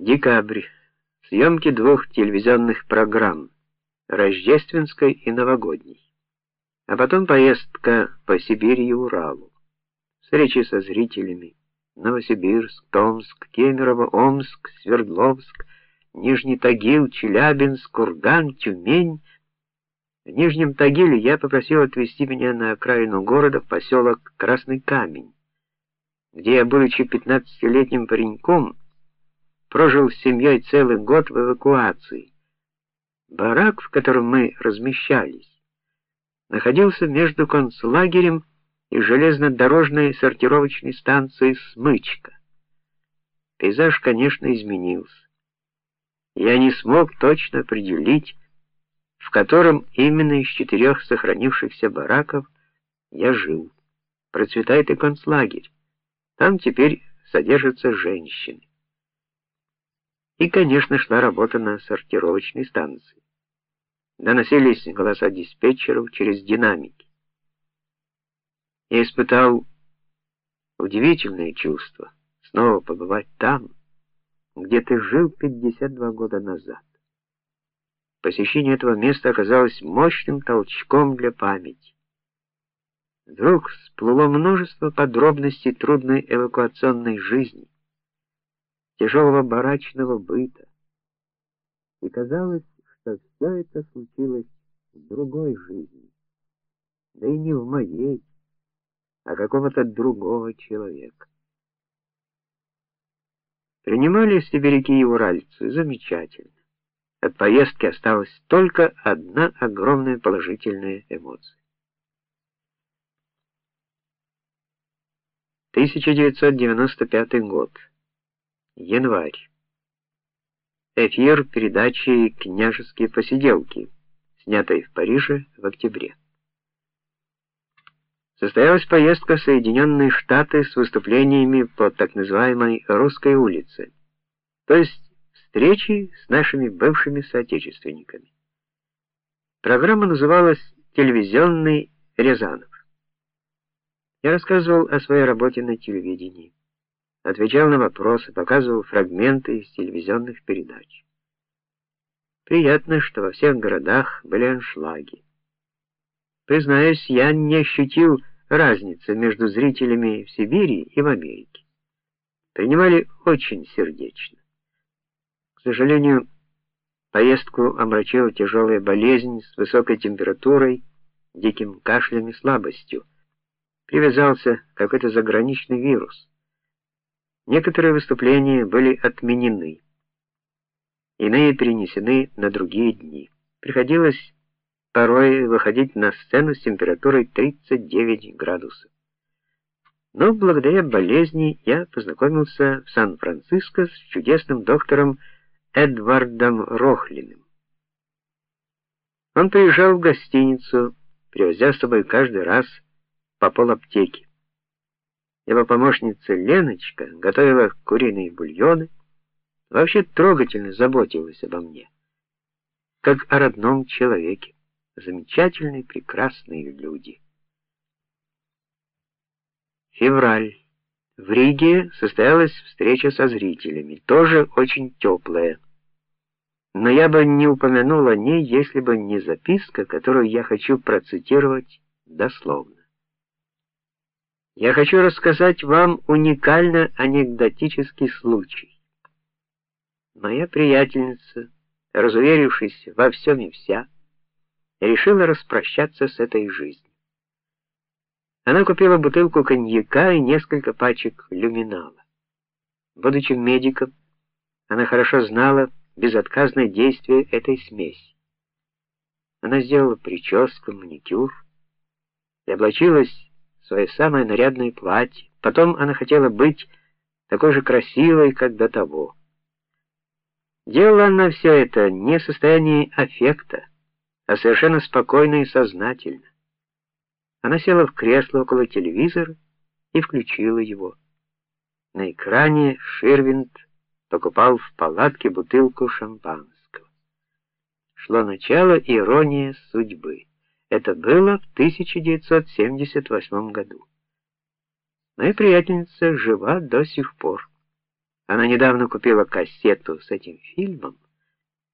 Декабрь. Съемки двух телевизионных программ, рождественской и новогодней. А потом поездка по Сибири и Уралу. Встречи со зрителями. Новосибирск, Томск, Кемерово, Омск, Свердловск, Нижний Тагил, Челябинск, Курган, Тюмень. В Нижнем Тагиле я попросил отвезти меня на окраину города в поселок Красный Камень, где я, будучи пятнадцатилетним пареньком, прожил с семьей целый год в эвакуации. Барак, в котором мы размещались, находился между концлагерем и железнодорожной сортировочной станцией Смычка. Пейзаж, конечно, изменился. Я не смог точно определить, в котором именно из четырех сохранившихся бараков я жил. Процветает и концлагерь. Там теперь содержатся женщины. И, конечно, шла работа на сортировочной станции. Доносились голоса диспетчеров через динамики. Я испытал удивительное чувство снова побывать там, где ты жил 52 года назад. Посещение этого места оказалось мощным толчком для памяти. Вдруг всплыло множество подробностей трудной эвакуационной жизни тяжелого барачного быта. И казалось, что все это случилось в другой жизни. Да и не в моей, а какого-то другого человека. Принимали сибиряки и уральцы замечательно. От поездки осталась только одна огромная положительная эмоция. 1995 год. Январь. Эфир передачи Княжеские посиделки, снятой в Париже в октябре. Состоялась поездка в Соединенные Штаты с выступлениями по так называемой русской улице. То есть встречи с нашими бывшими соотечественниками. Программа называлась Телевизионный Рязанов. Я рассказывал о своей работе на телевидении отвечал на вопросы, показывал фрагменты из телевизионных передач. Приятно, что во всех городах были аншлаги. Признаюсь, я не ощутил разницы между зрителями в Сибири и в Америке. Принимали очень сердечно. К сожалению, поездку омрачила тяжелая болезнь с высокой температурой, диким кашлем и слабостью. Привязался какой-то заграничный вирус. Некоторые выступления были отменены, иные перенесены на другие дни. Приходилось порой выходить на сцену с температурой 39 градусов. Но благодаря болезни я познакомился в Сан-Франциско с чудесным доктором Эдвардом Рохлиным. Он приезжал в гостиницу, привозя с собой каждый раз по полаптеки. Его помощница Леночка готовила куриные бульоны, вообще трогательно заботилась обо мне, как о родном человеке. Замечательные, прекрасные люди. Февраль. В Риге состоялась встреча со зрителями, тоже очень теплая. Но я бы не упомянул о ней, если бы не записка, которую я хочу процитировать дословно. Я хочу рассказать вам уникально анекдотический случай. Моя приятельница, разуверившись во всем и вся, решила распрощаться с этой жизнью. Она купила бутылку коньяка и несколько пачек люминала. Будучи медиком, она хорошо знала безотказное действие этой смеси. Она сделала прическу, маникюр и облачилась свое самое нарядное платье. Потом она хотела быть такой же красивой, как до того. Делала она все это не в состоянии аффекта, а совершенно спокойно и сознательно. Она села в кресло около телевизора и включила его. На экране Ширвинд покупал в палатке бутылку шампанского. Шло начало иронии судьбы. Это было в 1978 году. Моя приятельница жива до сих пор. Она недавно купила кассету с этим фильмом